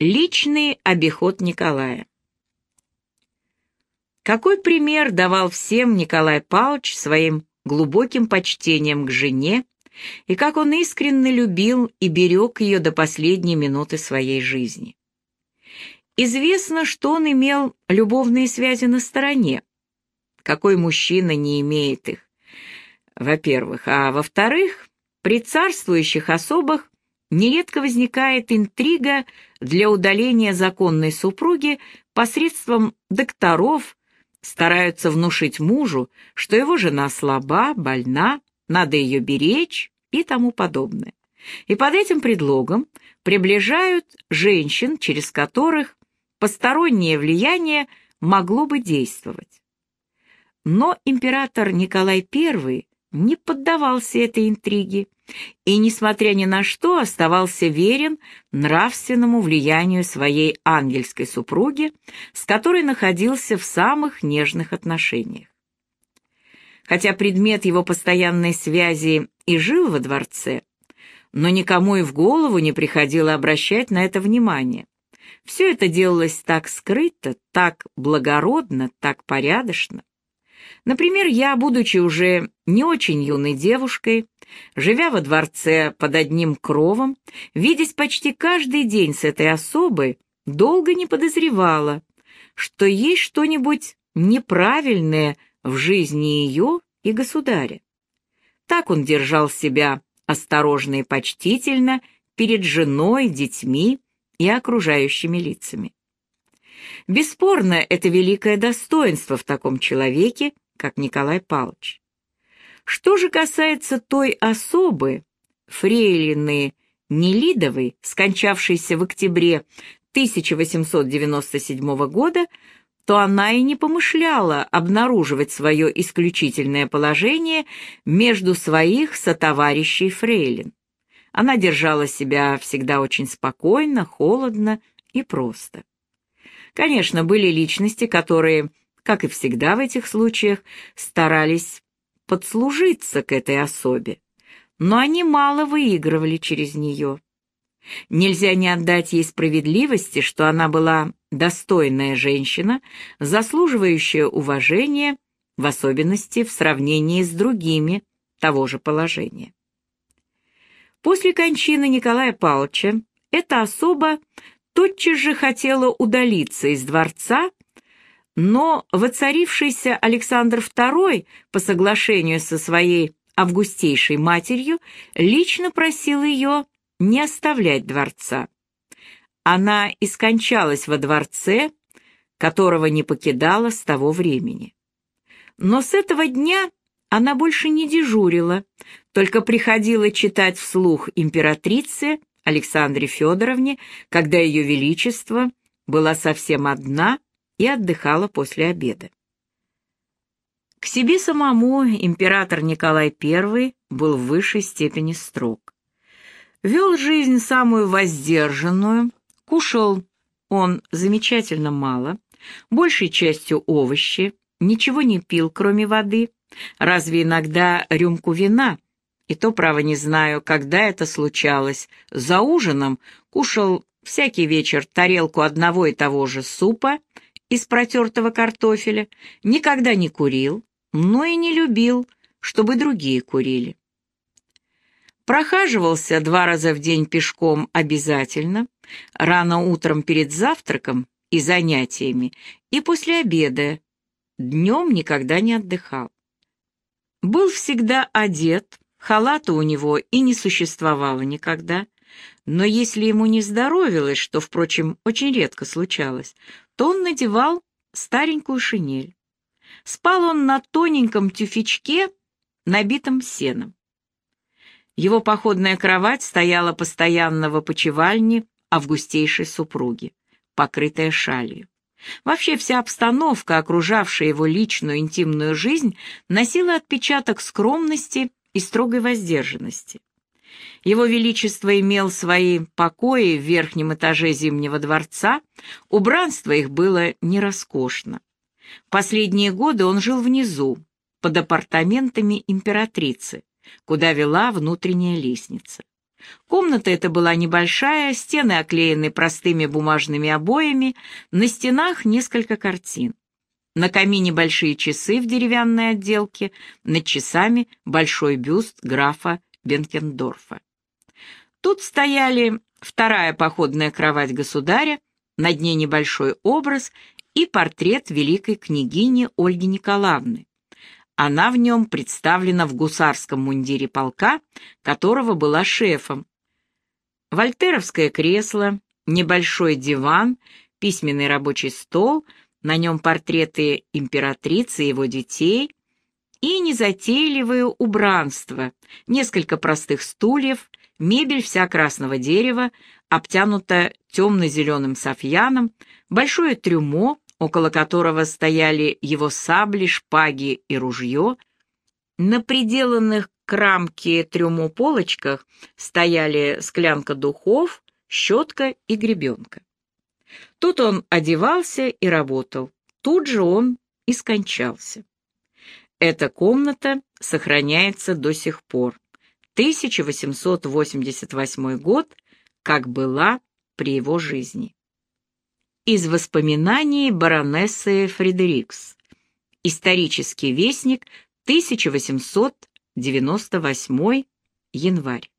Личный обиход Николая. Какой пример давал всем Николай Павлович своим глубоким почтением к жене, и как он искренне любил и берег ее до последней минуты своей жизни. Известно, что он имел любовные связи на стороне. Какой мужчина не имеет их? Во-первых. А во-вторых, при царствующих особых нередко возникает интрига для удаления законной супруги посредством докторов, стараются внушить мужу, что его жена слаба, больна, надо ее беречь и тому подобное. И под этим предлогом приближают женщин, через которых постороннее влияние могло бы действовать. Но император Николай I не поддавался этой интриге и, несмотря ни на что, оставался верен нравственному влиянию своей ангельской супруги, с которой находился в самых нежных отношениях. Хотя предмет его постоянной связи и жил во дворце, но никому и в голову не приходило обращать на это внимание. Все это делалось так скрыто, так благородно, так порядочно. Например, я, будучи уже не очень юной девушкой, живя во дворце под одним кровом, видясь почти каждый день с этой особой, долго не подозревала, что есть что-нибудь неправильное в жизни ее и государя. Так он держал себя осторожно и почтительно перед женой, детьми и окружающими лицами. Бесспорно, это великое достоинство в таком человеке, как Николай Павлович. Что же касается той особы, фрейлины Нелидовой, скончавшейся в октябре 1897 года, то она и не помышляла обнаруживать свое исключительное положение между своих сотоварищей фрейлин. Она держала себя всегда очень спокойно, холодно и просто. Конечно, были личности, которые, как и всегда в этих случаях, старались подслужиться к этой особе, но они мало выигрывали через нее. Нельзя не отдать ей справедливости, что она была достойная женщина, заслуживающая уважения, в особенности в сравнении с другими того же положения. После кончины Николая Павловича эта особа тотчас же хотела удалиться из дворца, но воцарившийся Александр II по соглашению со своей августейшей матерью лично просил ее не оставлять дворца. Она и скончалась во дворце, которого не покидала с того времени. Но с этого дня она больше не дежурила, только приходила читать вслух императрице Александре Федоровне, когда ее величество была совсем одна и отдыхала после обеда. К себе самому император Николай I был в высшей степени строг. Вел жизнь самую воздержанную, кушал он замечательно мало, большей частью овощи, ничего не пил, кроме воды, разве иногда рюмку вина, и то, право, не знаю, когда это случалось. За ужином кушал всякий вечер тарелку одного и того же супа из протертого картофеля, никогда не курил, но и не любил, чтобы другие курили. Прохаживался два раза в день пешком обязательно, рано утром перед завтраком и занятиями, и после обеда. Днем никогда не отдыхал. Был всегда одет, Халата у него и не существовало никогда, но если ему не здоровилось, что, впрочем, очень редко случалось, то он надевал старенькую шинель. Спал он на тоненьком тюфячке, набитом сеном. Его походная кровать стояла постоянно в опочивальне августейшей супруги, покрытая шалью. Вообще вся обстановка, окружавшая его личную интимную жизнь, носила отпечаток скромности и строгой воздержанности. Его Величество имел свои покои в верхнем этаже Зимнего дворца, убранство их было не роскошно. Последние годы он жил внизу, под апартаментами императрицы, куда вела внутренняя лестница. Комната эта была небольшая, стены оклеены простыми бумажными обоями, на стенах несколько картин. На камине большие часы в деревянной отделке, над часами большой бюст графа Бенкендорфа. Тут стояли вторая походная кровать государя, над ней небольшой образ и портрет великой княгини Ольги Николаевны. Она в нем представлена в гусарском мундире полка, которого была шефом. Вольтеровское кресло, небольшой диван, письменный рабочий стол, на нем портреты императрицы и его детей и незатейливое убранство, несколько простых стульев, мебель вся красного дерева, обтянута темно-зеленым софьяном, большое трюмо, около которого стояли его сабли, шпаги и ружье. На приделанных к рамке трюму полочках стояли склянка духов, щетка и гребенка. Тут он одевался и работал, тут же он и скончался. Эта комната сохраняется до сих пор. 1888 год, как была при его жизни. Из воспоминаний баронессы Фредерикс. Исторический вестник, 1898 январь.